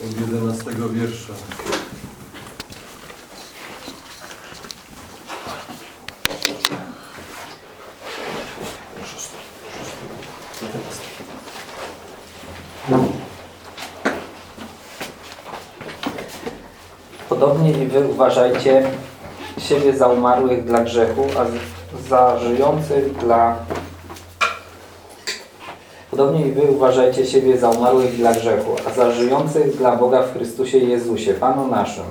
od 11 wiersza. Podobnie i wy uważajcie siebie za umarłych dla grzechu, a za żyjących dla... Podobnie i wy uważajcie siebie za umarłych dla grzechu, a za żyjących dla Boga w Chrystusie Jezusie, Panu naszym.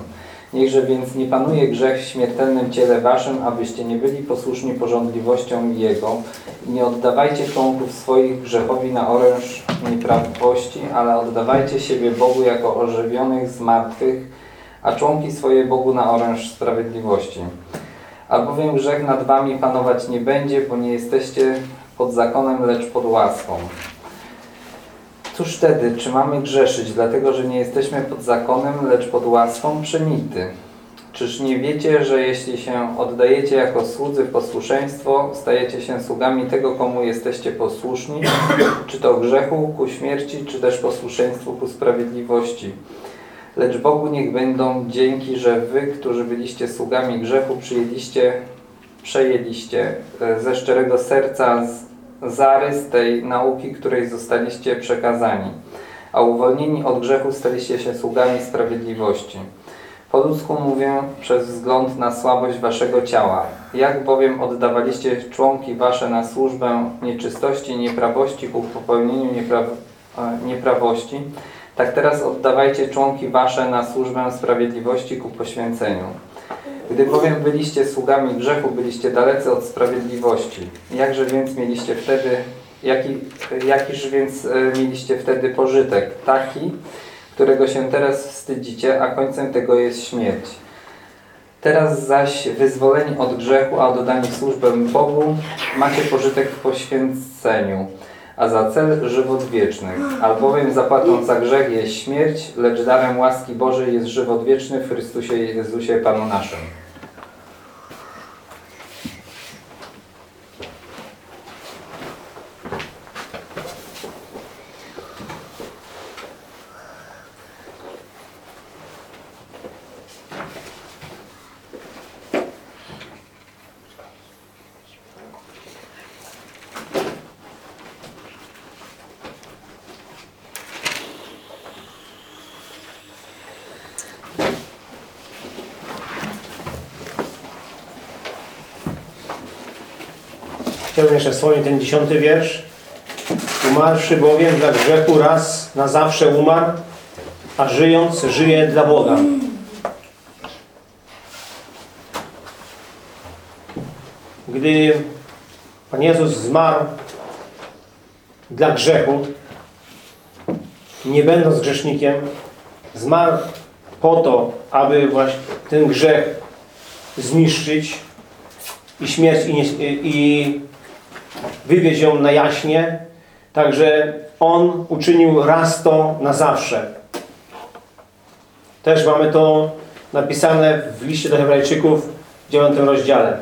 Niechże więc nie panuje grzech w śmiertelnym ciele waszym, abyście nie byli posłuszni porządliwościom Jego i nie oddawajcie członków swoich grzechowi na oręż nieprawości, ale oddawajcie siebie Bogu jako ożywionych z martwych, a członki swoje Bogu na oręż sprawiedliwości. Albowiem grzech nad wami panować nie będzie, bo nie jesteście pod zakonem, lecz pod łaską. Cóż wtedy, czy mamy grzeszyć, dlatego że nie jesteśmy pod zakonem, lecz pod łaską przemity? Czyż nie wiecie, że jeśli się oddajecie jako słudzy w posłuszeństwo, stajecie się sługami tego, komu jesteście posłuszni, czy to grzechu ku śmierci, czy też posłuszeństwu ku sprawiedliwości? Lecz Bogu niech będą dzięki, że wy, którzy byliście sługami grzechu, przyjęliście, przejęliście e, ze szczerego serca z- zarys tej nauki, której zostaliście przekazani, a uwolnieni od grzechu staliście się sługami sprawiedliwości. Po ludzku mówię przez wzgląd na słabość waszego ciała. Jak bowiem oddawaliście członki wasze na służbę nieczystości nieprawości ku popełnieniu e, nieprawości, tak teraz oddawajcie członki wasze na służbę sprawiedliwości ku poświęceniu. Gdy bowiem byliście sługami grzechu, byliście dalecy od sprawiedliwości. Jakże więc mieliście wtedy, jaki, jakiż więc e, mieliście wtedy pożytek? Taki, którego się teraz wstydzicie, a końcem tego jest śmierć. Teraz zaś wyzwoleni od grzechu, a dodani w służbę Bogu, macie pożytek w poświęceniu, a za cel żywot wieczny. Albowiem zapłatą za grzech jest śmierć, lecz darem łaski Bożej jest żywot wieczny w Chrystusie Jezusie Panu naszym. Jeszcze wspomnieć ten dziesiąty wiersz. Umarszy bowiem dla grzechu raz na zawsze umarł, a żyjąc żyje dla Boga. Gdy Pan Jezus zmarł dla grzechu, nie będąc grzesznikiem, zmarł po to, aby właśnie ten grzech zniszczyć i śmierć i, nie, i wywieźć ją na jaśnie. Także On uczynił raz to na zawsze. Też mamy to napisane w liście do Hebrajczyków w 9 rozdziale.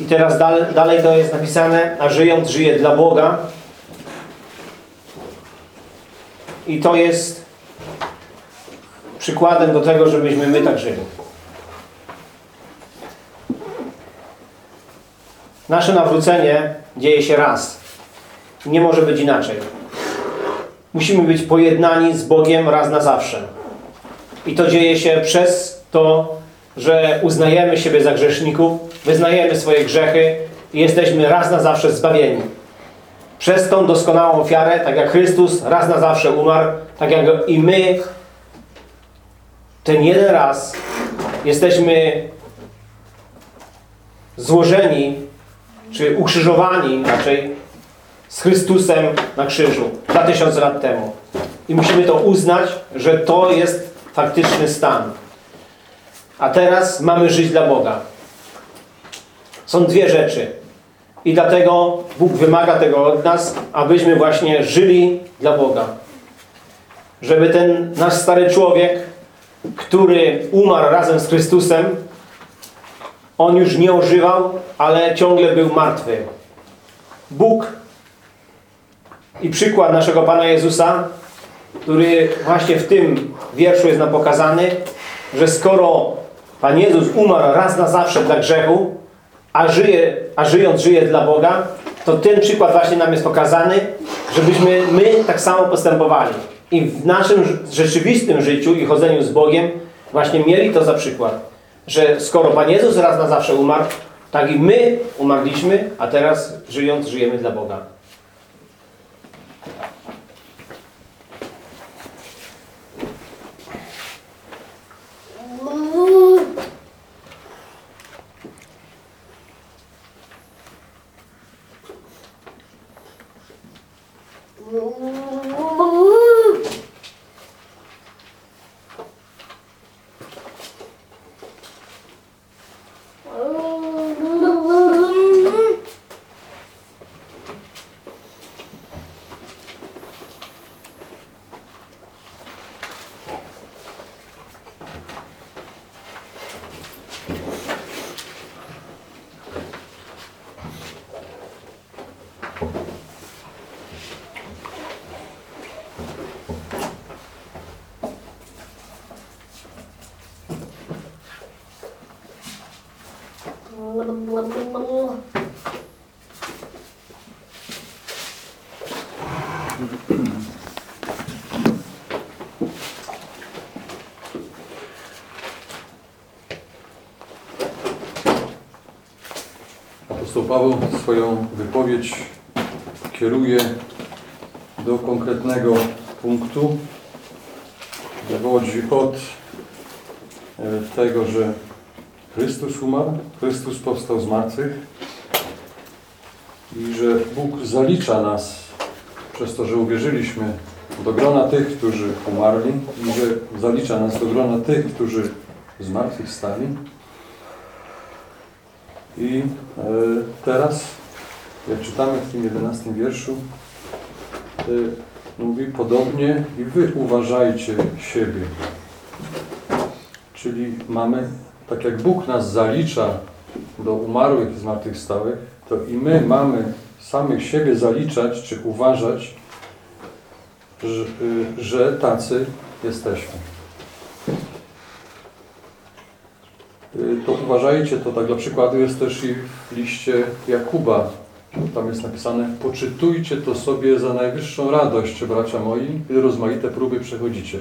I teraz dalej, dalej to jest napisane, a żyjąc żyje dla Boga. I to jest przykładem do tego, żebyśmy my tak żyli. Nasze nawrócenie dzieje się raz. Nie może być inaczej. Musimy być pojednani z Bogiem raz na zawsze. I to dzieje się przez to, że uznajemy siebie za grzeszników, wyznajemy swoje grzechy i jesteśmy raz na zawsze zbawieni. Przez tą doskonałą ofiarę, tak jak Chrystus raz na zawsze umarł, tak jak i my ten jeden raz jesteśmy złożeni czy ukrzyżowani raczej z Chrystusem na krzyżu 2000 lat temu. I musimy to uznać, że to jest faktyczny stan. A teraz mamy żyć dla Boga. Są dwie rzeczy. I dlatego Bóg wymaga tego od nas, abyśmy właśnie żyli dla Boga. Żeby ten nasz stary człowiek, który umarł razem z Chrystusem, on już nie ożywał, ale ciągle był martwy. Bóg i przykład naszego Pana Jezusa który właśnie w tym wierszu jest nam pokazany, że skoro Pan Jezus umarł raz na zawsze dla grzechu, a, żyje, a żyjąc żyje dla Boga, to ten przykład właśnie nam jest pokazany, żebyśmy my tak samo postępowali. I w naszym rzeczywistym życiu i chodzeniu z Bogiem właśnie mieli to za przykład, że skoro Pan Jezus raz na zawsze umarł, tak i my umarliśmy, a teraz żyjąc żyjemy dla Boga. Apostoł Paweł swoją wypowiedź kieruje do konkretnego punktu. Dowodzi od e, tego, że Chrystus umarł, Chrystus powstał z martwych i że Bóg zalicza nas przez to, że uwierzyliśmy do grona tych, którzy umarli i że zalicza nas do grona tych, którzy z martwych stali. I e, teraz, jak czytamy w tym 11 wierszu, e, mówi podobnie i wy uważajcie siebie. Czyli mamy, tak jak Bóg nas zalicza do umarłych i zmartwychwstałych, to i my mamy samych siebie zaliczać, czy uważać, że, y, że tacy jesteśmy. Y, to uważajcie, to tak dla przykładu jest też i w liście Jakuba. Tam jest napisane, poczytujcie to sobie za najwyższą radość, bracia moi, gdy rozmaite próby przechodzicie.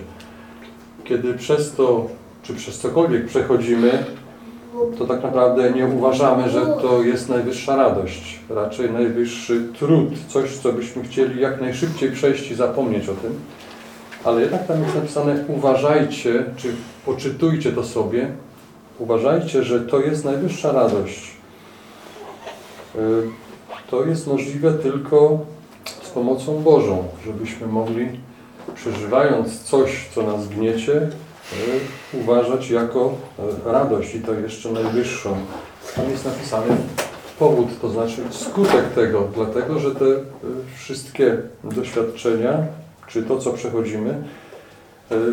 Kiedy przez to, czy przez cokolwiek przechodzimy, to tak naprawdę nie uważamy, że to jest najwyższa radość. Raczej najwyższy trud, coś, co byśmy chcieli jak najszybciej przejść i zapomnieć o tym. Ale jednak tam jest napisane, uważajcie, czy poczytujcie to sobie, Uważajcie, że to jest najwyższa radość. Y, To jest możliwe tylko z pomocą Bożą, żebyśmy mogli, przeżywając coś, co nas gniecie, y, uważać jako y, radość i to jeszcze najwyższą. Tam jest napisany powód, to znaczy skutek tego, dlatego że te wszystkie doświadczenia, czy to, co przechodzimy,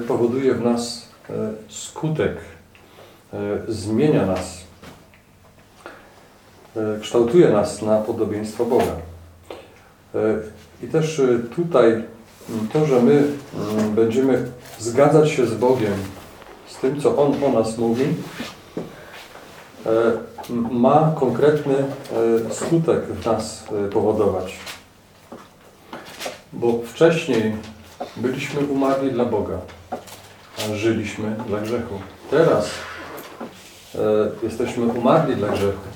powoduje w nas skutek zmienia nas, e, kształtuje nas na podobieństwo Boga. E, I też tutaj to, że my będziemy zgadzać się z Bogiem, z tym, co On o nas mówi, ma konkretny skutek w nas powodować. Bo wcześniej byliśmy umarli dla Boga, a żyliśmy dla grzechu. Teraz E, jesteśmy umarli dla grzechu,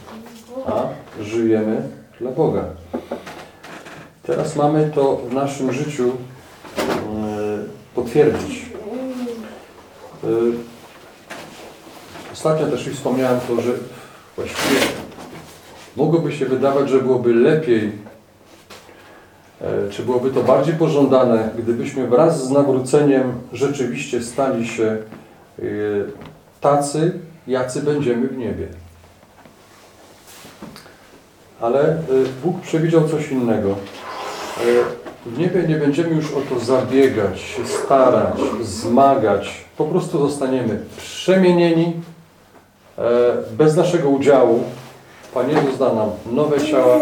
a żyjemy dla Boga. Teraz mamy to w naszym życiu e, potwierdzić. E, ostatnio też już wspomniałem to, że właściwie mogłoby się wydawać, że byłoby lepiej, czy byłoby to bardziej pożądane, gdybyśmy wraz z nawróceniem rzeczywiście stali się tacy, jacy będziemy w niebie. Ale y, Bóg przewidział coś innego. Y, w niebie nie będziemy już o to zabiegać, się starać, zmagać. Po prostu zostaniemy przemienieni e, bez naszego udziału. Pan Jezus da nam nowe ciała.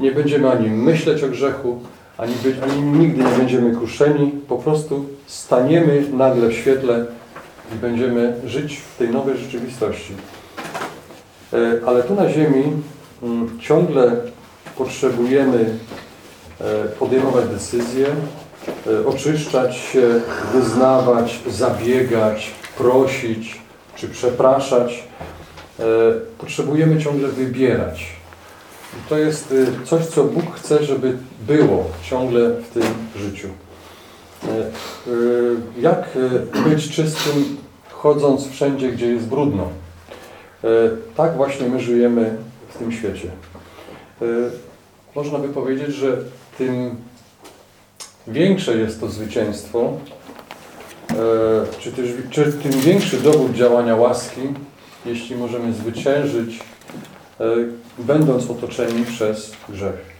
Nie będziemy ani myśleć o grzechu, ani, być, ani nigdy nie będziemy kruszeni, po prostu staniemy nagle w świetle i będziemy żyć w tej nowej rzeczywistości. E, Ale tu na ziemi mm, ciągle potrzebujemy e, podejmować decyzje, e, oczyszczać się, wyznawać, zabiegać, prosić czy przepraszać. Potrzebujemy ciągle wybierać. I to jest y, coś, co Bóg chce, żeby było ciągle w tym życiu. E, y, Jak y, być czystym, chodząc wszędzie, gdzie jest brudno? E, Tak właśnie my żyjemy w tym świecie. E, Można by powiedzieć, że tym większe jest to zwycięstwo, e, czy też czy tym większy dowód działania łaski, jeśli możemy zwyciężyć, e, będąc otoczeni przez grzech.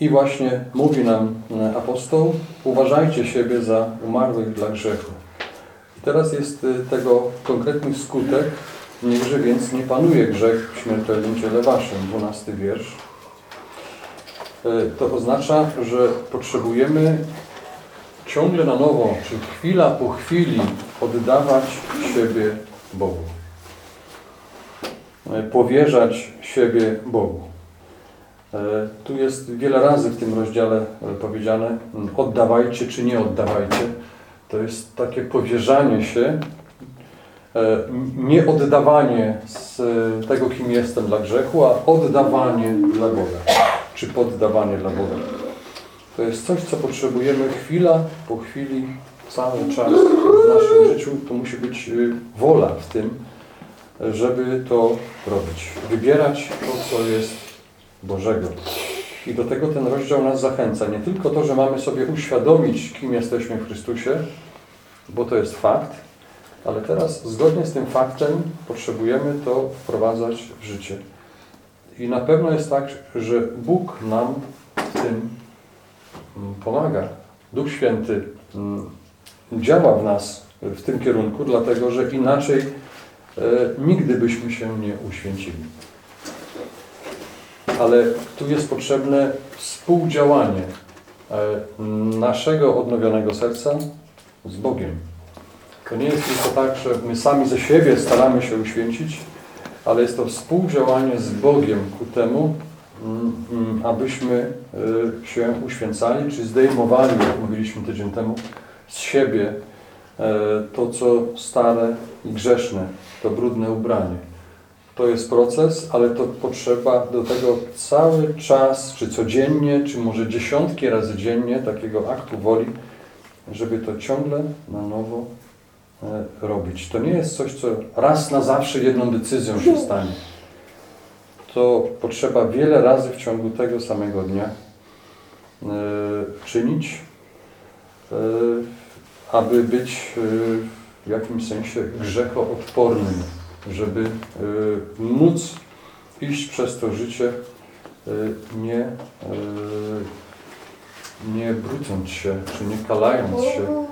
I właśnie mówi nam e, apostoł, uważajcie siebie za umarłych dla grzechu. I teraz jest y, tego konkretny skutek, niechże więc nie panuje grzech w śmiertelnym ciele waszym, 12 wiersz. E, To oznacza, że potrzebujemy ciągle na nowo, czy chwila po chwili oddawać siebie Bogu. E, Powierzać siebie Bogu. E, Tu jest wiele razy w tym rozdziale e, powiedziane mm, oddawajcie czy nie oddawajcie. To jest takie powierzanie się, e, nie oddawanie z tego, kim jestem dla grzechu, a oddawanie dla Boga, czy poddawanie dla Boga. To jest coś, co potrzebujemy chwila po chwili, cały czas w naszym życiu. To musi być y, wola w tym, żeby to robić. Wybierać to, co jest Bożego. I do tego ten rozdział nas zachęca. Nie tylko to, że mamy sobie uświadomić, kim jesteśmy w Chrystusie, bo to jest fakt, ale teraz zgodnie z tym faktem potrzebujemy to wprowadzać w życie. I na pewno jest tak, że Bóg nam w tym mm, pomaga. Duch Święty mm, działa w nas w tym kierunku, dlatego że inaczej e, nigdy byśmy się nie uświęcili. Ale tu jest potrzebne współdziałanie e, naszego odnowionego serca z Bogiem. To nie jest tylko tak, że my sami ze siebie staramy się uświęcić, ale jest to współdziałanie z Bogiem ku temu, mm, mm, abyśmy y, się uświęcali, czy zdejmowali, jak mówiliśmy tydzień temu, z siebie e, to, co stare i grzeszne, to brudne ubranie. To jest proces, ale to potrzeba do tego cały czas, czy codziennie, czy może dziesiątki razy dziennie takiego aktu woli, żeby to ciągle na nowo e, robić. To nie jest coś, co raz na zawsze jedną decyzją się stanie. To potrzeba wiele razy w ciągu tego samego dnia e, czynić, e, aby być w jakimś sensie grzechoodpornym, żeby e, móc iść przez to życie e, nie, e, nie brucząc się, czy nie kalając się.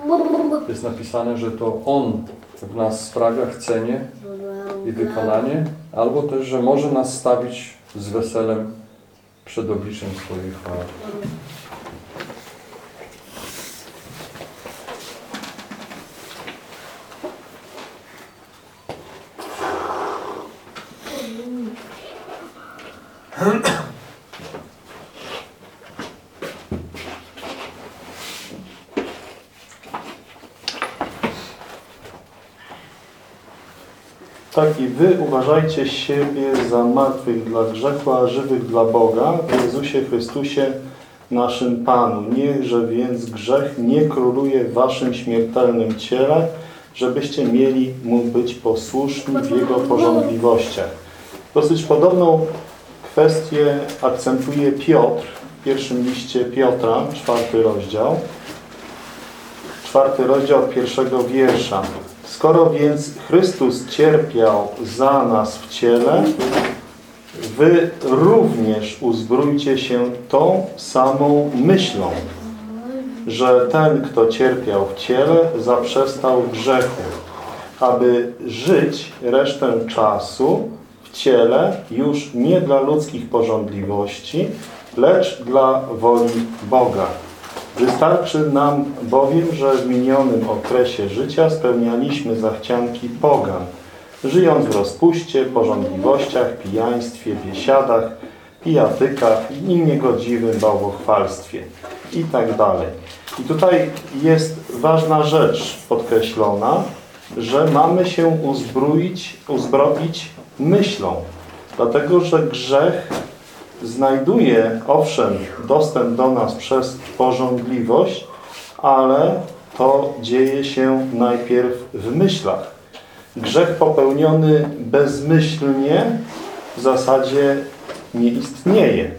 Jest napisane, że to On w nas sprawia chcenie i wykonanie, albo też, że może nas stawić z weselem przed obliczem swojej chwały. I wy uważajcie siebie za martwych dla grzechu, a żywych dla Boga w Jezusie Chrystusie naszym Panu. Niechże więc grzech nie króluje w waszym śmiertelnym ciele, żebyście mieli Mu być posłuszni w Jego porządliwościach. Dosyć podobną kwestię akcentuje Piotr w pierwszym liście Piotra, czwarty rozdział. Czwarty rozdział pierwszego wiersza. Skoro więc Chrystus cierpiał za nas w ciele, wy również uzbrójcie się tą samą myślą, że ten, kto cierpiał w ciele, zaprzestał grzechu, aby żyć resztę czasu w ciele już nie dla ludzkich porządliwości, lecz dla woli Boga. Wystarczy nam bowiem, że w minionym okresie życia spełnialiśmy zachcianki pogan, żyjąc w rozpuście, porządliwościach, pijaństwie, biesiadach, pijatykach i niegodziwym bałwochwalstwie i tak. I tutaj jest ważna rzecz podkreślona, że mamy się uzbroić, uzbroić myślą, dlatego że grzech znajduje, owszem, dostęp do nas przez porządliwość, ale to dzieje się najpierw w myślach. Grzech popełniony bezmyślnie w zasadzie nie istnieje.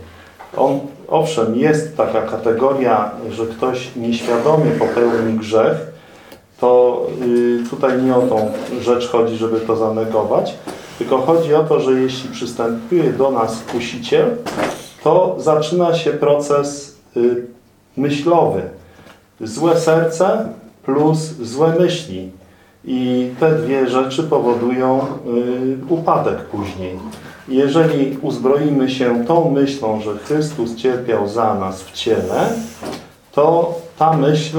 On, owszem, jest taka kategoria, że ktoś nieświadomie popełni grzech, to y, tutaj nie o tą rzecz chodzi, żeby to zanegować, tylko chodzi o to, że jeśli przystępuje do nas kusiciel, to zaczyna się proces y, myślowy. Złe serce plus złe myśli. I te dwie rzeczy powodują y, upadek później. Jeżeli uzbroimy się tą myślą, że Chrystus cierpiał za nas w ciele, to ta myśl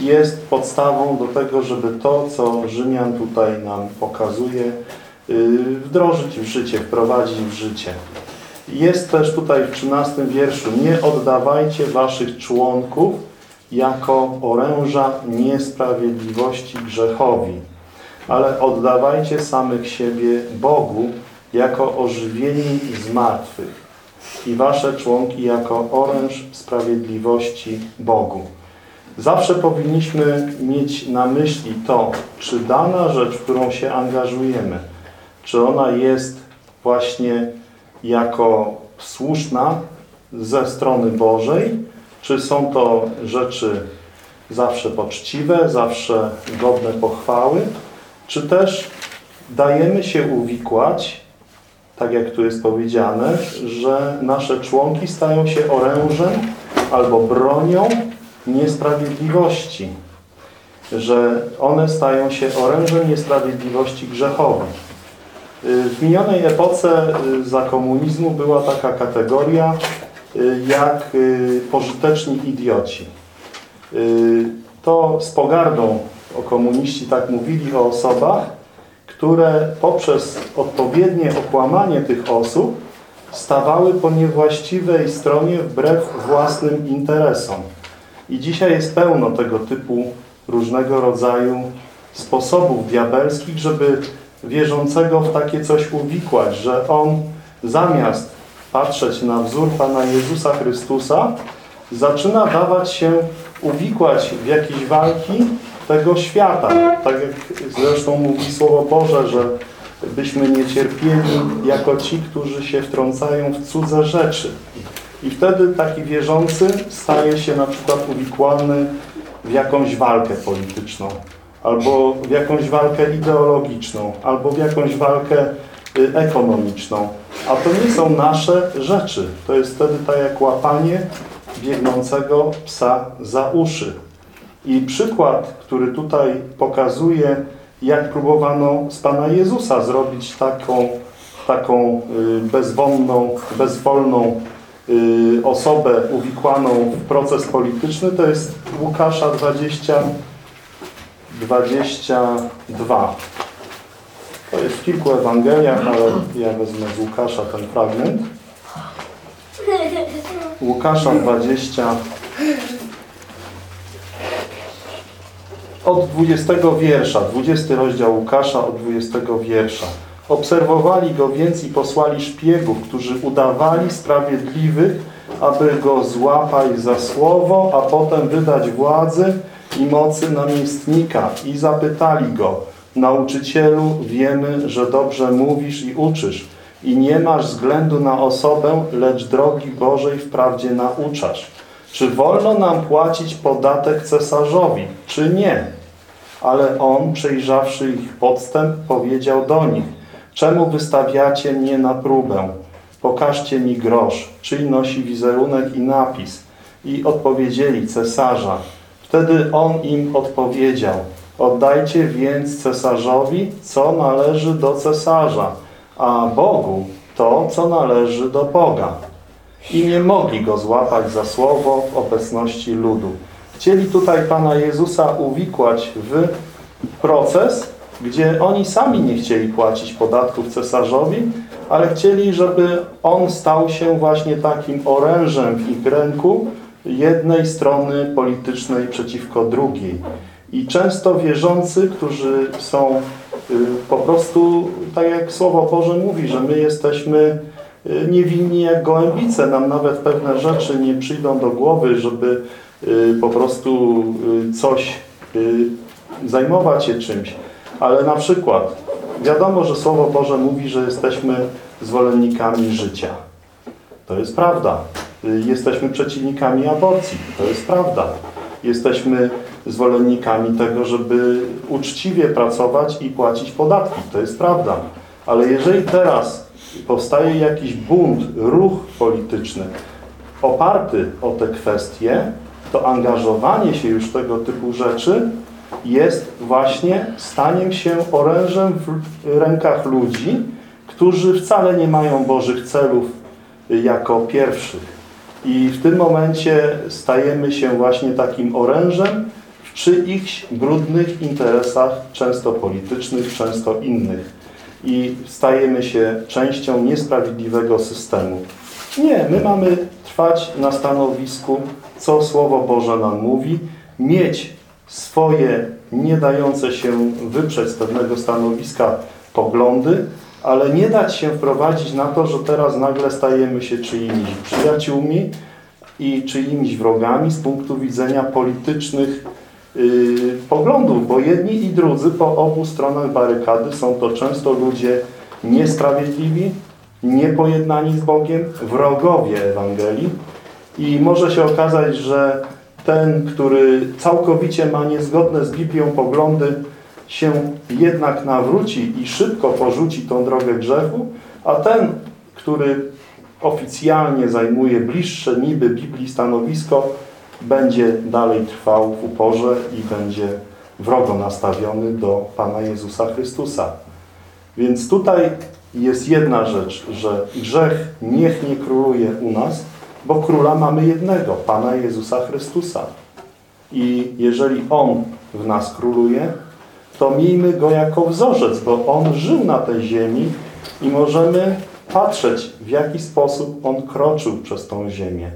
jest podstawą do tego, żeby to, co Rzymian tutaj nam pokazuje, wdrożyć w życie, wprowadzić w życie. Jest też tutaj w 13 wierszu nie oddawajcie waszych członków jako oręża niesprawiedliwości grzechowi, ale oddawajcie samych siebie Bogu jako ożywieni z martwych i wasze członki jako oręż sprawiedliwości Bogu. Zawsze powinniśmy mieć na myśli to, czy dana rzecz, w którą się angażujemy, czy ona jest właśnie jako słuszna ze strony Bożej, czy są to rzeczy zawsze poczciwe, zawsze godne pochwały, czy też dajemy się uwikłać, tak jak tu jest powiedziane, że nasze członki stają się orężem albo bronią niesprawiedliwości, że one stają się orężem niesprawiedliwości grzechowej. W minionej epoce y, za komunizmu była taka kategoria y, jak y, pożyteczni idioci. To z pogardą o komuniści tak mówili o osobach, które poprzez odpowiednie okłamanie tych osób stawały po niewłaściwej stronie wbrew własnym interesom. I dzisiaj jest pełno tego typu różnego rodzaju sposobów diabelskich, żeby wierzącego w takie coś uwikłać, że on zamiast patrzeć na wzór Pana Jezusa Chrystusa, zaczyna dawać się uwikłać w jakieś walki tego świata. Tak jak zresztą mówi Słowo Boże, że byśmy nie cierpieli jako ci, którzy się wtrącają w cudze rzeczy. I wtedy taki wierzący staje się na przykład uwikłany w jakąś walkę polityczną, albo w jakąś walkę ideologiczną, albo w jakąś walkę y, ekonomiczną. A to nie są nasze rzeczy. To jest wtedy tak jak łapanie biegnącego psa za uszy. I przykład, który tutaj pokazuje, jak próbowano z Pana Jezusa zrobić taką, taką y, bezwolną, bezwolną y, osobę uwikłaną w proces polityczny, to jest Łukasza 20, 22. To jest w kilku Ewangeliach, ale ja wezmę z Łukasza ten fragment. Łukasza 20 od 20 wiersza, 20 rozdział Łukasza od 20 wiersza. Obserwowali go więc i posłali szpiegów, którzy udawali sprawiedliwych, aby go złapać za słowo, a potem wydać władzy i mocy namiestnika. I zapytali go, nauczycielu, wiemy, że dobrze mówisz i uczysz i nie masz względu na osobę, lecz drogi Bożej wprawdzie nauczasz. Czy wolno nam płacić podatek cesarzowi, czy nie? Ale on, przejrzawszy ich podstęp, powiedział do nich, czemu wystawiacie mnie na próbę? Pokażcie mi grosz, czyj nosi wizerunek i napis. I odpowiedzieli cesarza. Wtedy on im odpowiedział, oddajcie więc cesarzowi, co należy do cesarza, a Bogu to, co należy do Boga. I nie mogli go złapać za słowo w obecności ludu. Chcieli tutaj Pana Jezusa uwikłać w proces, gdzie oni sami nie chcieli płacić podatków cesarzowi, ale chcieli, żeby on stał się właśnie takim orężem w ich ręku jednej strony politycznej przeciwko drugiej. I często wierzący, którzy są y, po prostu, tak jak Słowo Boże mówi, że my jesteśmy y, niewinni jak gołębice, nam nawet pewne rzeczy nie przyjdą do głowy, żeby y, po prostu coś zajmować się czymś. Ale na przykład wiadomo, że Słowo Boże mówi, że jesteśmy zwolennikami życia. To jest prawda. Y, Jesteśmy przeciwnikami aborcji. To jest prawda. Jesteśmy zwolennikami tego, żeby uczciwie pracować i płacić podatki. To jest prawda. Ale jeżeli teraz powstaje jakiś bunt, ruch polityczny oparty o te kwestie, to angażowanie się już w tego typu rzeczy jest właśnie staniem się orężem w rękach ludzi, którzy wcale nie mają Bożych celów jako pierwszych. I w tym momencie stajemy się właśnie takim orężem w czyichś brudnych interesach, często politycznych, często innych. I stajemy się częścią niesprawiedliwego systemu. Nie, my mamy trwać na stanowisku, co Słowo Boże nam mówi, mieć swoje nie dające się wyprzeć z pewnego stanowiska poglądy, ale nie dać się wprowadzić na to, że teraz nagle stajemy się czyimiś przyjaciółmi i czyimiś wrogami z punktu widzenia politycznych yy, poglądów, bo jedni i drudzy po obu stronach barykady są to często ludzie niesprawiedliwi, niepojednani z Bogiem, wrogowie Ewangelii. I może się okazać, że ten, który całkowicie ma niezgodne z Biblią poglądy, się jednak nawróci i szybko porzuci tą drogę grzechu, a ten, który oficjalnie zajmuje bliższe niby Biblii stanowisko, będzie dalej trwał w uporze i będzie wrogo nastawiony do Pana Jezusa Chrystusa. Więc tutaj jest jedna rzecz, że grzech niech nie króluje u nas, bo króla mamy jednego, Pana Jezusa Chrystusa. I jeżeli On w nas króluje, to miejmy Go jako wzorzec, bo On żył na tej ziemi i możemy patrzeć, w jaki sposób On kroczył przez tą ziemię.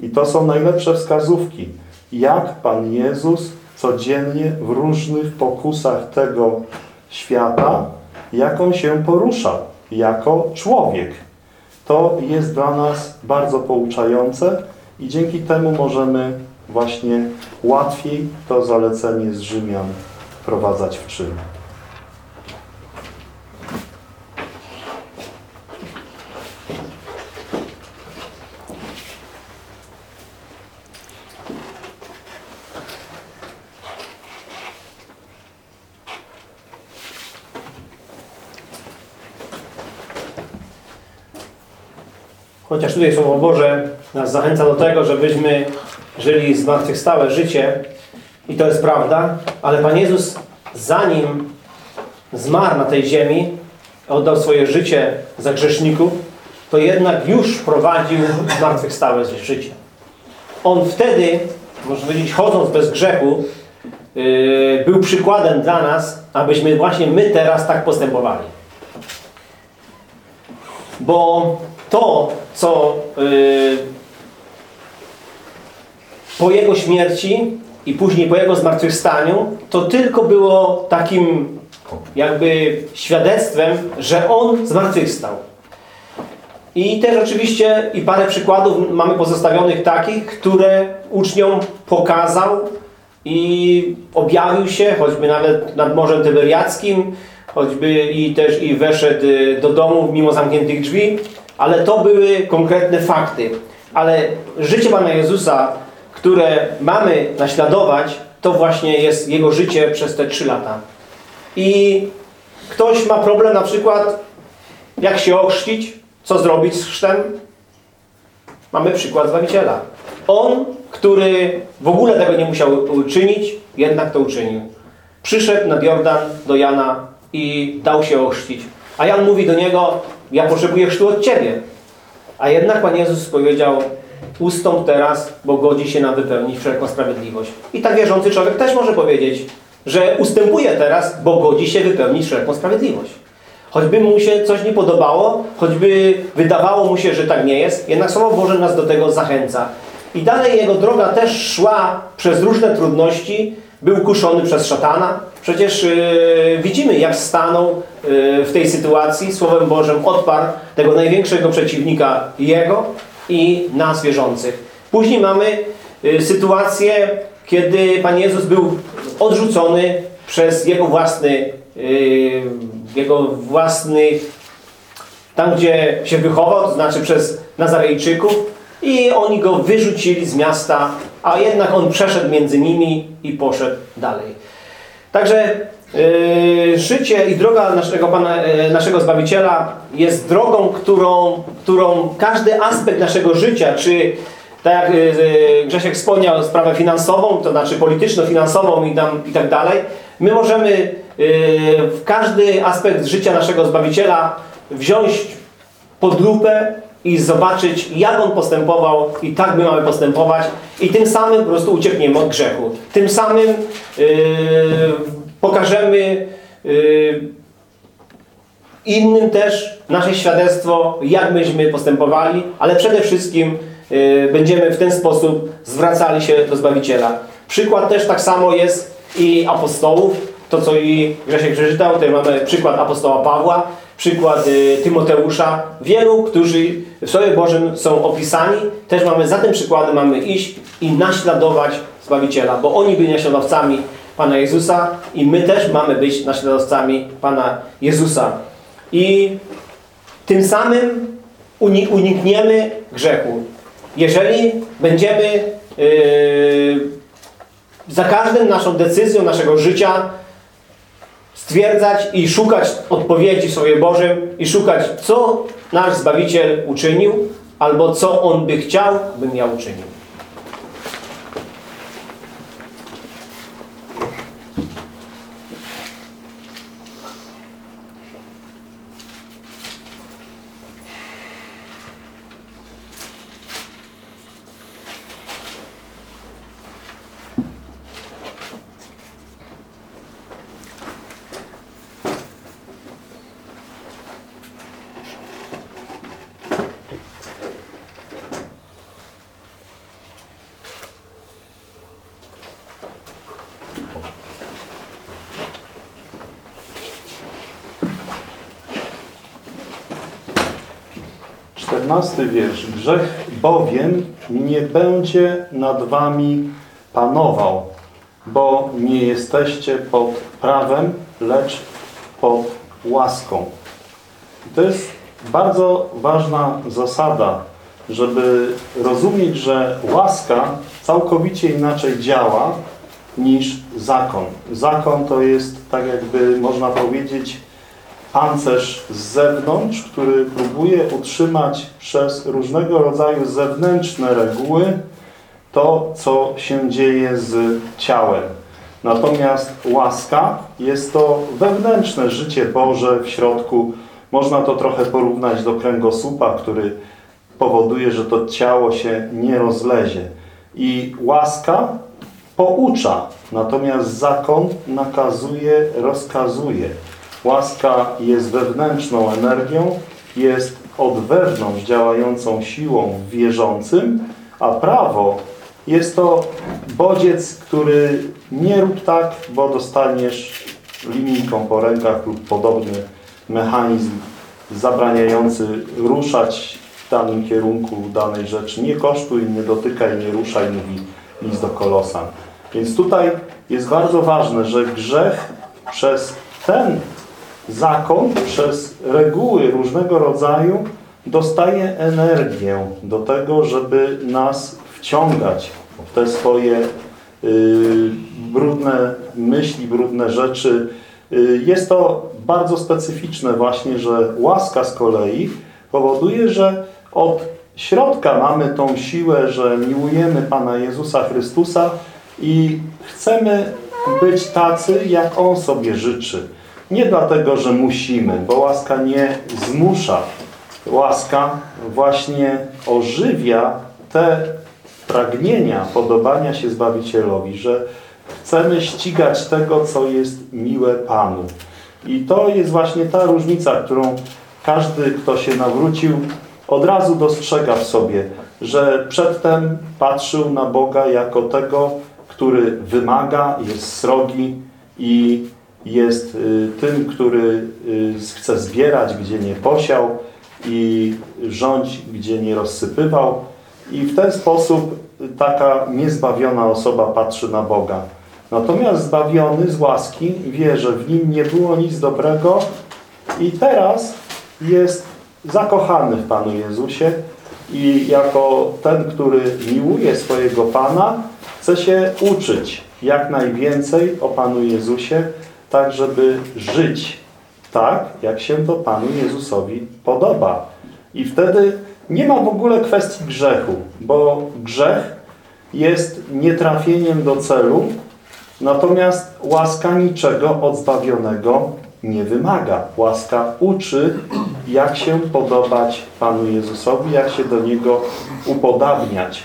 I to są najlepsze wskazówki, jak Pan Jezus codziennie w różnych pokusach tego świata, jak On się porusza jako człowiek. To jest dla nas bardzo pouczające i dzięki temu możemy właśnie łatwiej to zalecenie z Rzymian wprowadzać w czyn. Chociaż tutaj Słowo Boże nas zachęca do tego, żebyśmy żyli zmartwychwstałe życie i to jest prawda, ale Pan Jezus zanim zmarł na tej ziemi, oddał swoje życie za grzeszników, to jednak już prowadził zmartwychwstałe życie. On wtedy, można powiedzieć, chodząc bez grzechu, yy, był przykładem dla nas, abyśmy właśnie my teraz tak postępowali. Bo to, co yy, po Jego śmierci i później po Jego zmartwychwstaniu, to tylko było takim jakby świadectwem, że On zmartwychwstał. I też oczywiście i parę przykładów mamy pozostawionych takich, które uczniom pokazał i objawił się, choćby nawet nad Morzem Tyberiackim, choćby i też i weszedł y, do domu mimo zamkniętych drzwi, ale to były konkretne fakty. Ale życie Pana Jezusa, które mamy naśladować, to właśnie jest Jego życie przez te trzy lata. I ktoś ma problem na przykład, jak się ochrzcić, co zrobić z chrztem? Mamy przykład Zbawiciela. On, który w ogóle tego nie musiał uczynić, jednak to uczynił. Przyszedł nad Jordan do Jana i dał się ochrzcić. A Jan mówi do niego, ja potrzebuję chrztu od Ciebie. A jednak Pan Jezus powiedział, ustąp teraz, bo godzi się nam wypełnić wszelką sprawiedliwość. I tak wierzący człowiek też może powiedzieć, że ustępuje teraz, bo godzi się wypełnić wszelką sprawiedliwość. Choćby mu się coś nie podobało, choćby wydawało mu się, że tak nie jest, jednak Słowo Boże nas do tego zachęca. I dalej jego droga też szła przez różne trudności, był kuszony przez szatana. Przecież yy, widzimy, jak stanął yy, w tej sytuacji, Słowem Bożym odparł tego największego przeciwnika jego i nas wierzących. Później mamy yy, sytuację, kiedy Pan Jezus był odrzucony przez jego własny, yy, jego własny tam gdzie się wychował, to znaczy przez Nazarejczyków i oni go wyrzucili z miasta, a jednak on przeszedł między nimi i poszedł dalej. Także życie i droga naszego, Pana, yy, naszego Zbawiciela jest drogą, którą, którą każdy aspekt naszego życia, czy tak jak yy, Grzesiek wspomniał, sprawę finansową, to znaczy polityczno-finansową i, i tak dalej, my możemy yy, w każdy aspekt życia naszego Zbawiciela wziąć pod lupę i zobaczyć, jak On postępował i tak my mamy postępować i tym samym po prostu uciekniemy od grzechu. Tym samym yy, pokażemy yy, innym też nasze świadectwo, jak myśmy postępowali, ale przede wszystkim yy, będziemy w ten sposób zwracali się do Zbawiciela. Przykład też tak samo jest i apostołów, to co i Grzesiek przeczytał, tutaj mamy przykład apostoła Pawła, przykład y, Tymoteusza, wielu, którzy w Słowie Bożym są opisani. Też mamy za tym przykładem mamy iść i naśladować Zbawiciela, bo oni byli naśladowcami Pana Jezusa i my też mamy być naśladowcami Pana Jezusa. I tym samym uni- unikniemy grzechu. Jeżeli będziemy yy, za każdym naszą decyzją naszego życia stwierdzać i szukać odpowiedzi w Słowie Bożym i szukać, co nasz Zbawiciel uczynił, albo co On by chciał, bym ja uczynił. Czternasty wiersz. Grzech bowiem nie będzie nad wami panował, bo nie jesteście pod prawem, lecz pod łaską. To jest bardzo ważna zasada, żeby rozumieć, że łaska całkowicie inaczej działa niż zakon. Zakon to jest, tak jakby można powiedzieć, pancerz z zewnątrz, który próbuje utrzymać przez różnego rodzaju zewnętrzne reguły to, co się dzieje z ciałem. Natomiast łaska jest to wewnętrzne życie Boże w środku. Można to trochę porównać do kręgosłupa, który powoduje, że to ciało się nie rozlezie. I łaska poucza, natomiast zakon nakazuje, rozkazuje. Łaska jest wewnętrzną energią, jest od wewnątrz działającą siłą wierzącym, a prawo jest to bodziec, który nie rób tak, bo dostaniesz linijką po rękach lub podobny mechanizm zabraniający ruszać w danym kierunku danej rzeczy. Nie kosztuj, nie dotykaj, nie ruszaj, mówi list do Kolosan. Więc tutaj jest bardzo ważne, że grzech przez ten zakon, przez reguły różnego rodzaju dostaje energię do tego, żeby nas wciągać w te swoje y, brudne myśli, brudne rzeczy. Y, jest to bardzo specyficzne właśnie, że łaska z kolei powoduje, że od środka mamy tą siłę, że miłujemy Pana Jezusa Chrystusa i chcemy być tacy, jak On sobie życzy. Nie dlatego, że musimy, bo łaska nie zmusza. Łaska właśnie ożywia te pragnienia podobania się Zbawicielowi, że chcemy ścigać tego, co jest miłe Panu. I to jest właśnie ta różnica, którą każdy, kto się nawrócił, od razu dostrzega w sobie, że przedtem patrzył na Boga jako tego, który wymaga, jest srogi i jest y, tym, który y, chce zbierać, gdzie nie posiał i rządź, gdzie nie rozsypywał. I w ten sposób taka niezbawiona osoba patrzy na Boga. Natomiast zbawiony z łaski wie, że w nim nie było nic dobrego i teraz jest zakochany w Panu Jezusie i jako ten, który miłuje swojego Pana, chce się uczyć jak najwięcej o Panu Jezusie, tak żeby żyć tak, jak się to Panu Jezusowi podoba. I wtedy nie ma w ogóle kwestii grzechu, bo grzech jest nietrafieniem do celu, natomiast łaska niczego od zbawionego nie wymaga. Łaska uczy, jak się podobać Panu Jezusowi, jak się do Niego upodabniać.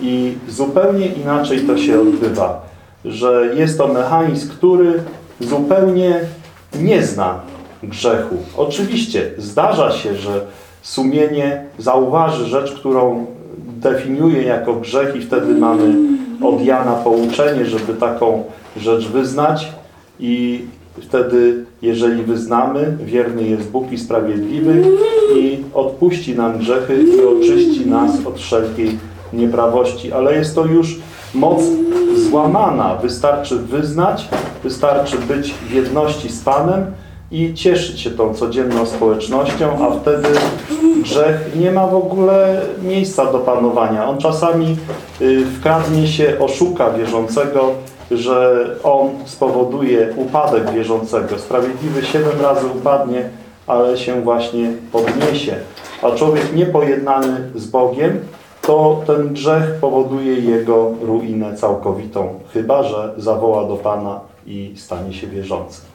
I zupełnie inaczej to się odbywa, że jest to mechanizm, który zupełnie nie zna grzechu. Oczywiście zdarza się, że sumienie zauważy rzecz, którą definiuje jako grzech i wtedy mamy od Jana pouczenie, żeby taką rzecz wyznać i wtedy, jeżeli wyznamy, wierny jest Bóg i sprawiedliwy i odpuści nam grzechy i oczyści nas od wszelkiej nieprawości. Ale jest to już moc złamana. Wystarczy wyznać, wystarczy być w jedności z Panem i cieszyć się tą codzienną społecznością, a wtedy grzech nie ma w ogóle miejsca do panowania. On czasami y, wkradnie się, oszuka wierzącego, że on spowoduje upadek wierzącego. Sprawiedliwy siedem razy upadnie, ale się właśnie podniesie. A człowiek niepojednany z Bogiem, to ten grzech powoduje jego ruinę całkowitą, chyba że zawoła do Pana i stanie się wierzącym.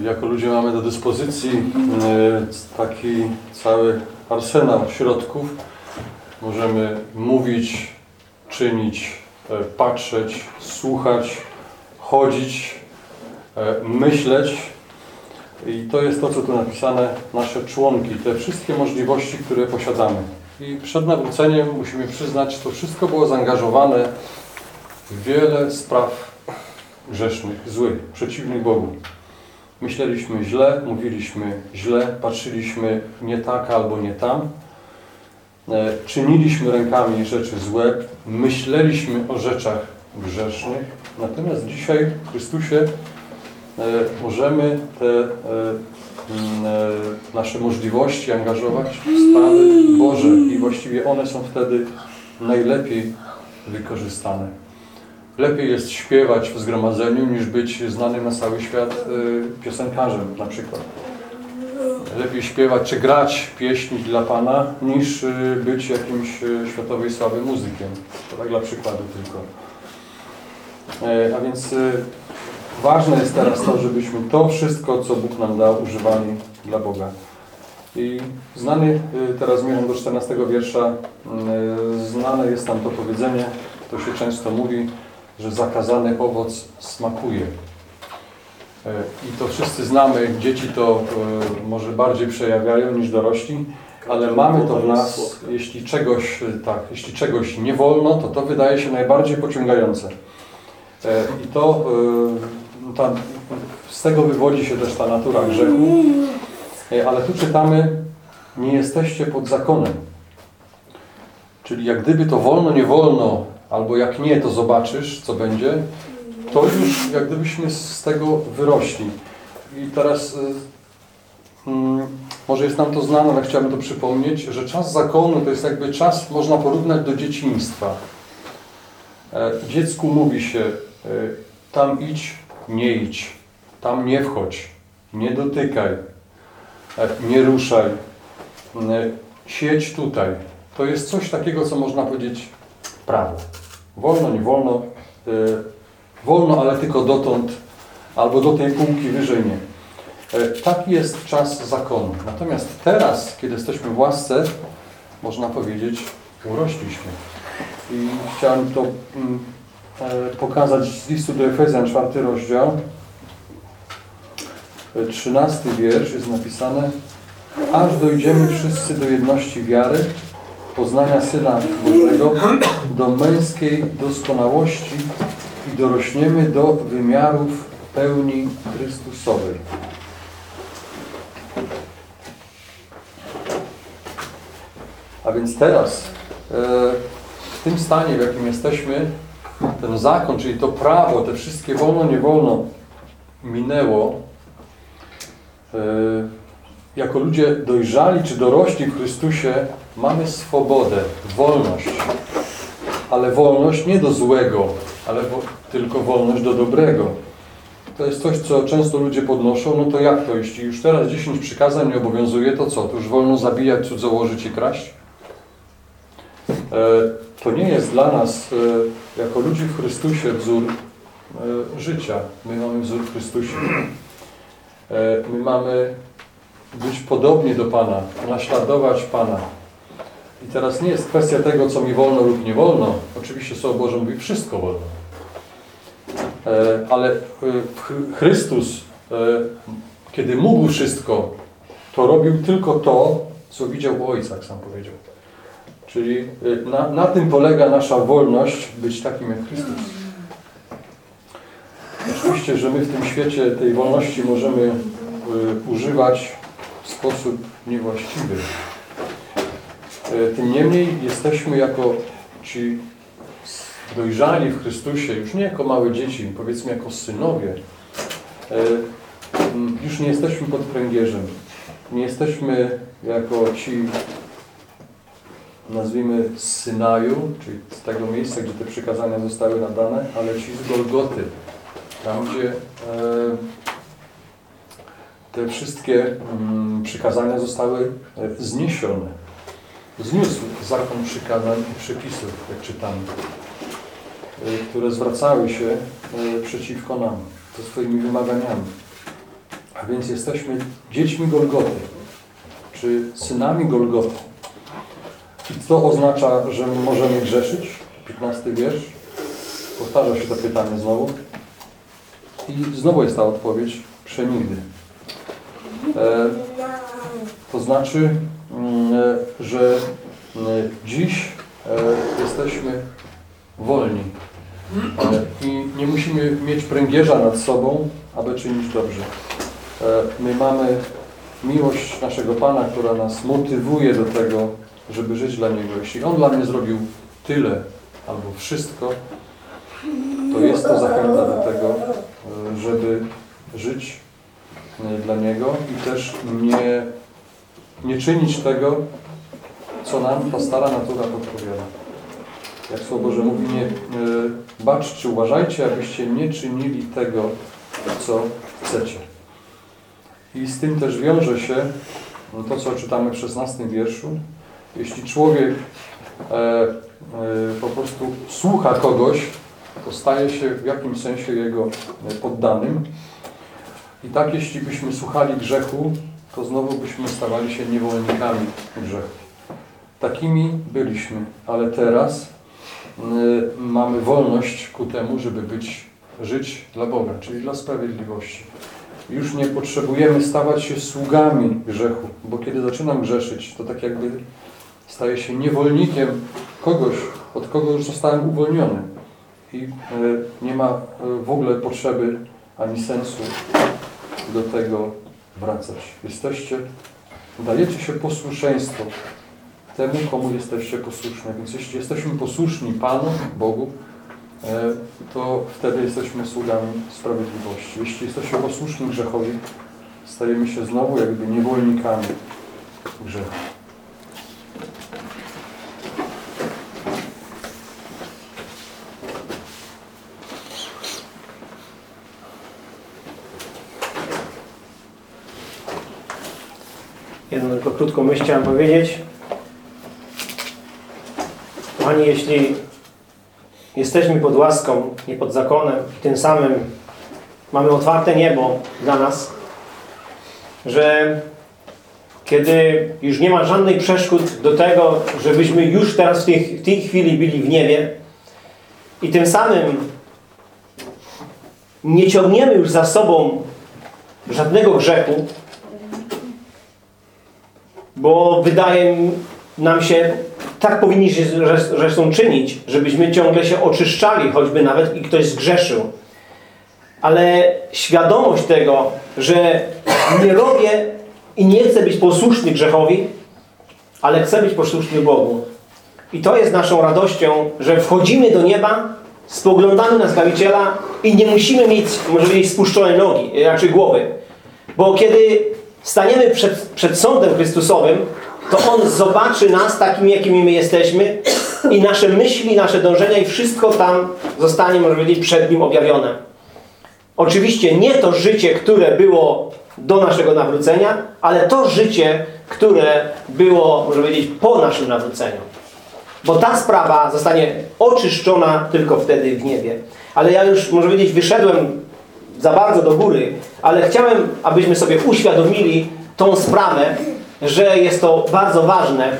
Jako ludzie mamy do dyspozycji e, taki cały arsenał środków. Możemy mówić, czynić, e, patrzeć, słuchać, chodzić, e, myśleć. I to jest to, co tu napisane, nasze członki, te wszystkie możliwości, które posiadamy. I przed nawróceniem musimy przyznać, to wszystko było zaangażowane w wiele spraw grzesznych, złych, przeciwnych Bogu. Myśleliśmy źle, mówiliśmy źle, patrzyliśmy nie tak albo nie tam. E, Czyniliśmy rękami rzeczy złe, myśleliśmy o rzeczach grzesznych. Natomiast dzisiaj w Chrystusie e, możemy te e, mm, nasze możliwości angażować w sprawy Boże i właściwie one są wtedy najlepiej wykorzystane. Lepiej jest śpiewać w zgromadzeniu, niż być znanym na cały świat y, piosenkarzem na przykład. Lepiej śpiewać czy grać pieśni dla Pana, niż y, być jakimś y, światowej sławy muzykiem. To tak dla przykładu tylko. E, A więc ważne jest teraz to, żebyśmy to wszystko, co Bóg nam dał, używali dla Boga. I znany, teraz zmierzam do 14 wiersza, znane jest tam to powiedzenie, to się często mówi, że zakazany owoc smakuje. E, I to wszyscy znamy, dzieci to e, może bardziej przejawiają niż dorośli, ale mamy to w nas, jeśli czegoś, e, tak, jeśli czegoś nie wolno, to to wydaje się najbardziej pociągające. I to, e, ta, z tego wywodzi się też ta natura grzechu, ale tu czytamy, nie jesteście pod zakonem. Czyli jak gdyby to wolno, nie wolno, albo jak nie, to zobaczysz, co będzie, to już jak gdybyśmy z tego wyrośli. I teraz y, mm, może jest nam to znane, ale chciałbym to przypomnieć, że czas zakonu to jest jakby czas, można porównać do dzieciństwa. E, Dziecku mówi się, e, tam idź, nie idź, tam nie wchodź, nie dotykaj, e, nie ruszaj, e, siedź tutaj. To jest coś takiego, co można powiedzieć prawo. Wolno, nie wolno, e, wolno, ale tylko dotąd, albo do tej półki wyżej nie. E, Taki jest czas zakonu. Natomiast teraz, kiedy jesteśmy w łasce, można powiedzieć, urośliśmy. I chciałem to mm, e, pokazać z listu do Efezjan, czwarty rozdział. E, Trzynasty wiersz jest napisane Aż dojdziemy wszyscy do jedności wiary, poznania Syna Bożego, do męskiej doskonałości i dorośniemy do wymiarów pełni Chrystusowej. A więc teraz, e, w tym stanie, w jakim jesteśmy, ten zakon, czyli to prawo, te wszystkie wolno, nie wolno minęło. E, Jako ludzie dojrzali czy dorośli w Chrystusie mamy swobodę, wolność. Ale wolność nie do złego, ale wo- tylko wolność do dobrego. To jest coś, co często ludzie podnoszą, no to jak to, jeśli już teraz 10 przykazań nie obowiązuje, to co? To już wolno zabijać, cudzołożyć i kraść? E, To nie jest dla nas, e, jako ludzi w Chrystusie, wzór e, życia. My mamy wzór w Chrystusie. E, My mamy być podobni do Pana, naśladować Pana. I teraz nie jest kwestia tego, co mi wolno lub nie wolno. Oczywiście Słowo Boże mówi, wszystko wolno. E, Ale e, Chry- Chrystus, e, kiedy mógł wszystko, to robił tylko to, co widział u Ojca, jak sam powiedział. Czyli na, na tym polega nasza wolność być takim jak Chrystus. Oczywiście, że my w tym świecie tej wolności możemy używać w sposób niewłaściwy. Y, Tym niemniej jesteśmy jako ci dojrzali w Chrystusie, już nie jako małe dzieci, powiedzmy jako synowie, mm, już nie jesteśmy pod pręgierzem. Nie jesteśmy jako ci nazwijmy Synaju, czyli z tego miejsca, gdzie te przykazania zostały nadane, ale ci z Golgoty, tam gdzie e, te wszystkie przykazania zostały e, zniesione. Zniósł zakon przykazań i przepisów, jak czytamy, e, które zwracały się e, przeciwko nam, ze swoimi wymaganiami. A więc jesteśmy dziećmi Golgoty, czy synami Golgoty. I co oznacza, że możemy grzeszyć? 15 wiersz. Powtarza się to pytanie znowu. I znowu jest ta odpowiedź. Przenigdy. E, to znaczy, że mm, dziś e, jesteśmy wolni. E, I nie musimy mieć pręgierza nad sobą, aby czynić dobrze. E, my mamy miłość naszego Pana, która nas motywuje do tego, żeby żyć dla Niego. Jeśli On dla mnie zrobił tyle albo wszystko, to jest to zachęta do tego, e, żeby żyć e, dla Niego i też nie, nie czynić tego, co nam ta stara natura podpowiada. Jak Słowo Boże mówi, nie, e, baczcie, uważajcie, abyście nie czynili tego, co chcecie. I z tym też wiąże się no to, co czytamy w 16 wierszu, jeśli człowiek e, e, po prostu słucha kogoś, to staje się w jakimś sensie jego poddanym. I tak jeśli byśmy słuchali grzechu, to znowu byśmy stawali się niewolnikami grzechu. Takimi byliśmy, ale teraz e, mamy wolność ku temu, żeby być, żyć dla Boga, czyli dla sprawiedliwości. Już nie potrzebujemy stawać się sługami grzechu, bo kiedy zaczynam grzeszyć, to tak jakby staję się niewolnikiem kogoś, od kogo już zostałem uwolniony. I e, nie ma e, w ogóle potrzeby ani sensu do tego wracać. Jesteście, dajecie się posłuszeństwo temu, komu jesteście posłuszni. Więc jeśli jesteśmy posłuszni Panu, Bogu, e, to wtedy jesteśmy sługami sprawiedliwości. Jeśli jesteśmy posłuszni grzechowi, stajemy się znowu jakby niewolnikami grzechu. Jedną tylko krótką myśl chciałem powiedzieć. Kochani, jeśli jesteśmy pod łaską, nie pod zakonem, tym samym mamy otwarte niebo dla nas, że kiedy już nie ma żadnych przeszkód do tego, żebyśmy już teraz w tej, w tej chwili byli w niebie i tym samym nie ciągniemy już za sobą żadnego grzechu, bo wydaje nam się, tak powinniśmy zresztą czynić, żebyśmy ciągle się oczyszczali, choćby nawet i ktoś zgrzeszył. Ale świadomość tego, że nie robię i nie chcę być posłuszny grzechowi, ale chcę być posłuszny Bogu. I to jest naszą radością, że wchodzimy do nieba, spoglądamy na Zbawiciela i nie musimy mieć, może powiedzieć, spuszczone nogi, raczej głowy. Bo kiedy staniemy przed, przed sądem Chrystusowym, to On zobaczy nas takimi, jakimi my jesteśmy i nasze myśli, nasze dążenia i wszystko tam zostanie, może powiedzieć, przed Nim objawione. Oczywiście nie to życie, które było do naszego nawrócenia, ale to życie, które było, może powiedzieć, po naszym nawróceniu. Bo ta sprawa zostanie oczyszczona tylko wtedy w niebie. Ale ja już, może powiedzieć, wyszedłem za bardzo do góry, ale chciałem, abyśmy sobie uświadomili tą sprawę, że jest to bardzo ważne,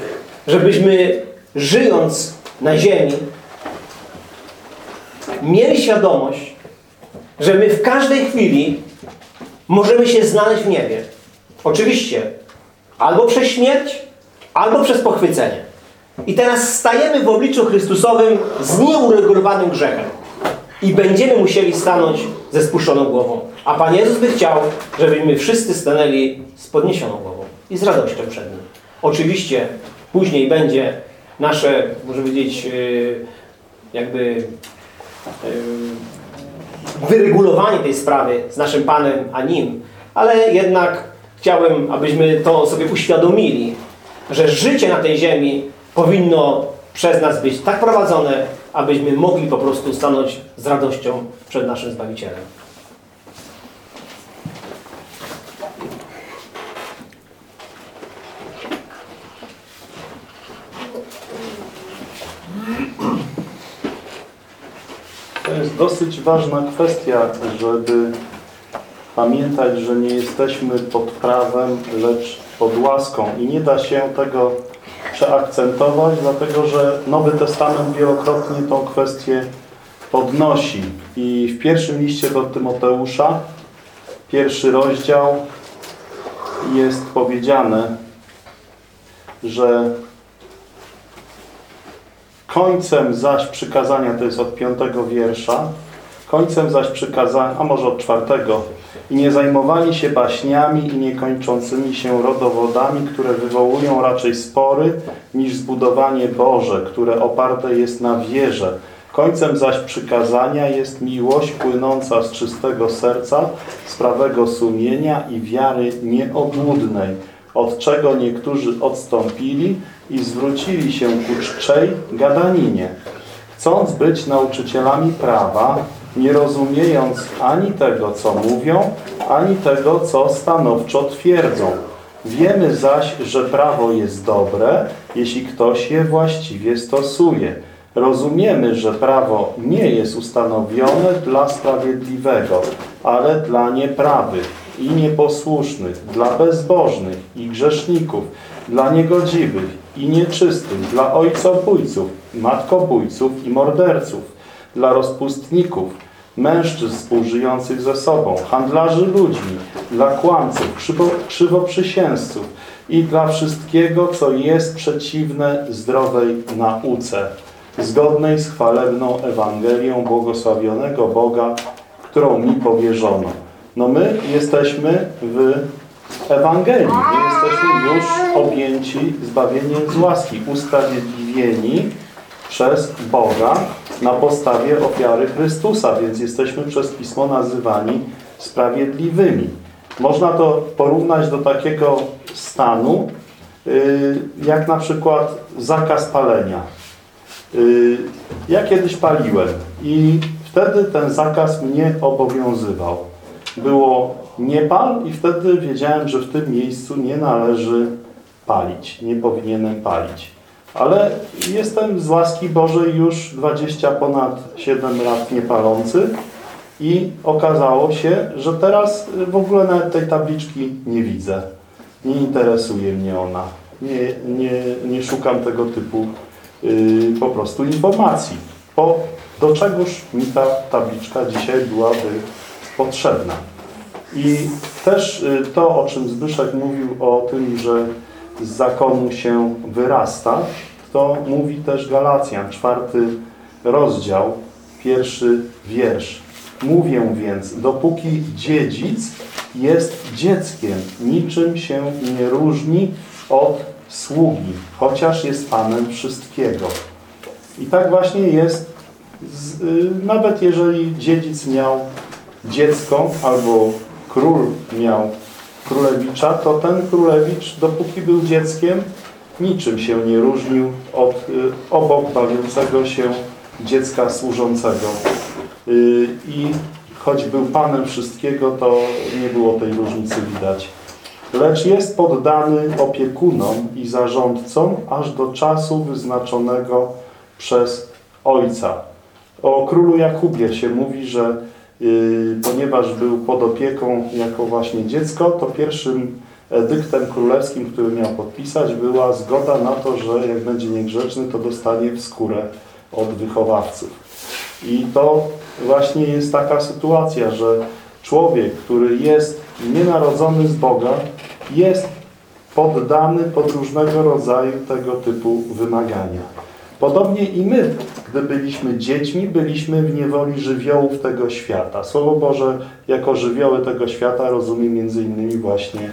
żebyśmy żyjąc na ziemi mieli świadomość, że my w każdej chwili możemy się znaleźć w niebie. Oczywiście, albo przez śmierć, albo przez pochwycenie. I teraz stajemy w obliczu Chrystusowym z nieuregulowanym grzechem. I będziemy musieli stanąć ze spuszczoną głową. A Pan Jezus by chciał, żebyśmy wszyscy stanęli z podniesioną głową i z radością przed Nim. Oczywiście później będzie nasze, może powiedzieć, yy, jakby yy, wyregulowanie tej sprawy z naszym Panem, a Nim. Ale jednak chciałem, abyśmy to sobie uświadomili, że życie na tej ziemi powinno przez nas być tak prowadzone, abyśmy mogli po prostu stanąć z radością przed naszym Zbawicielem. To jest dosyć ważna kwestia, żeby pamiętać, że nie jesteśmy pod prawem, lecz pod łaską. I nie da się tego przeakcentować, dlatego że Nowy Testament wielokrotnie tą kwestię podnosi. I w pierwszym liście do Tymoteusza, pierwszy rozdział, jest powiedziane, że Końcem zaś przykazania, to jest od piątego wiersza, końcem zaś przykazania, a może od czwartego, i nie zajmowali się baśniami i niekończącymi się rodowodami, które wywołują raczej spory, niż zbudowanie Boże, które oparte jest na wierze. Końcem zaś przykazania jest miłość płynącza z czystego serca, z prawego sumienia i wiary nieobłudnej, od czego niektórzy odstąpili i zwrócili się ku czczej gadaninie, chcąc być nauczycielami prawa, nie rozumiejąc ani tego, co mówią, ani tego, co stanowczo twierdzą. Wiemy zaś, że prawo jest dobre, jeśli ktoś je właściwie stosuje. Rozumiemy, że prawo nie jest ustanowione dla sprawiedliwego, ale dla nieprawych i nieposłusznych, dla bezbożnych i grzeszników, dla niegodziwych i nieczystych, dla ojcobójców, matkobójców i morderców, dla rozpustników, mężczyzn współżyjących ze sobą, handlarzy ludźmi, dla kłamców, krzywo, krzywoprzysięzców i dla wszystkiego, co jest przeciwne zdrowej nauce, zgodnej z chwalebną Ewangelią błogosławionego Boga, którą mi powierzono. No my jesteśmy w Ewangelii. My jesteśmy już objęci zbawieniem z łaski, usprawiedliwieni przez Boga na podstawie ofiary Chrystusa, więc jesteśmy przez Pismo nazywani sprawiedliwymi. Można to porównać do takiego stanu, y, jak na przykład zakaz palenia. Y, Ja kiedyś paliłem i wtedy ten zakaz mnie obowiązywał. Było nie pal i wtedy wiedziałem, że w tym miejscu nie należy palić, nie powinienem palić. Ale jestem z łaski Bożej już 20 ponad 7 lat niepalący i okazało się, że teraz w ogóle nawet tej tabliczki nie widzę. Nie interesuje mnie ona. Nie, nie, nie szukam tego typu yy, po prostu informacji. Bo do czegoż mi ta tabliczka dzisiaj byłaby potrzebna? I też y, to, o czym Zbyszek mówił, o tym, że z zakonu się wyrasta, to mówi też Galacjan, czwarty rozdział, pierwszy wiersz. Mówię więc, dopóki dziedzic jest dzieckiem, niczym się nie różni od sługi, chociaż jest panem wszystkiego. I tak właśnie jest, z, y, nawet jeżeli dziedzic miał dziecko albo król miał królewicza, to ten królewicz, dopóki był dzieckiem, niczym się nie różnił od y, obok bawiącego się dziecka służącego. Y, I choć był panem wszystkiego, to nie było tej różnicy widać. Lecz jest poddany opiekunom i zarządcom aż do czasu wyznaczonego przez ojca. O królu Jakubie się mówi, że ponieważ był pod opieką jako właśnie dziecko, to pierwszym edyktem królewskim, który miał podpisać, była zgoda na to, że jak będzie niegrzeczny, to dostanie w skórę od wychowawców. I to właśnie jest taka sytuacja, że człowiek, który jest nienarodzony z Boga, jest poddany pod różnego rodzaju tego typu wymagania. Podobnie i my, gdy byliśmy dziećmi, byliśmy w niewoli żywiołów tego świata. Słowo Boże jako żywioły tego świata rozumie między innymi właśnie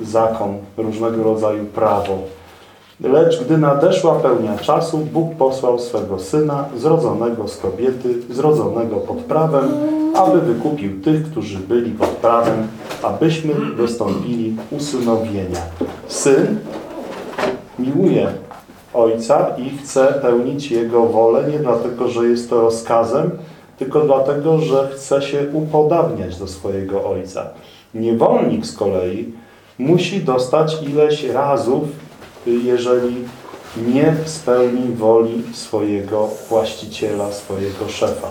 zakon, różnego rodzaju prawo. Lecz gdy nadeszła pełnia czasu, Bóg posłał swego Syna, zrodzonego z kobiety, zrodzonego pod prawem, aby wykupił tych, którzy byli pod prawem, abyśmy dostąpili usynowienia. Syn miłuje Ojca i chce pełnić Jego wolę, nie dlatego, że jest to rozkazem, tylko dlatego, że chce się upodabniać do swojego Ojca. Niewolnik z kolei musi dostać ileś razów, jeżeli nie spełni woli swojego właściciela, swojego szefa.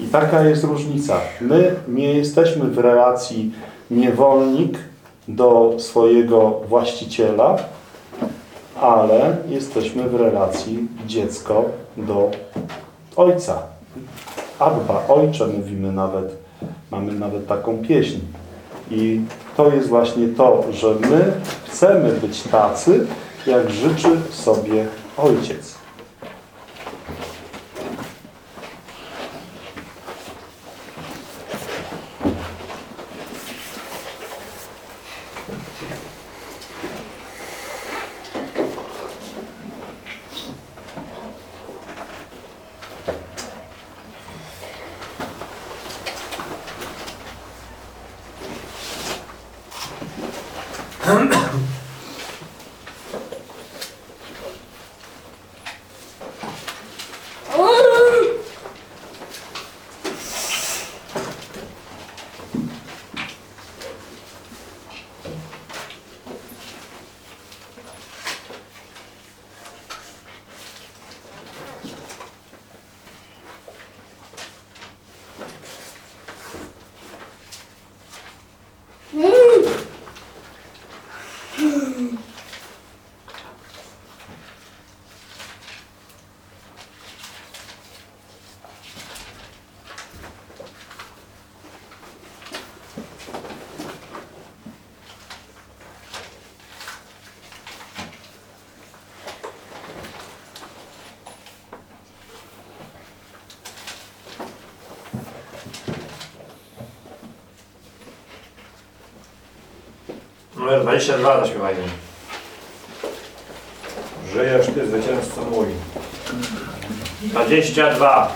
I taka jest różnica. My nie jesteśmy w relacji niewolnik do swojego właściciela, ale jesteśmy w relacji dziecko do ojca. Abba, ojcze mówimy nawet, mamy nawet taką pieśń. I to jest właśnie to, że my chcemy być tacy, jak życzy sobie ojciec. Mm. Numer 22 zaśpiewajmy. Żyjesz Ty, zwycięzco mój. 22.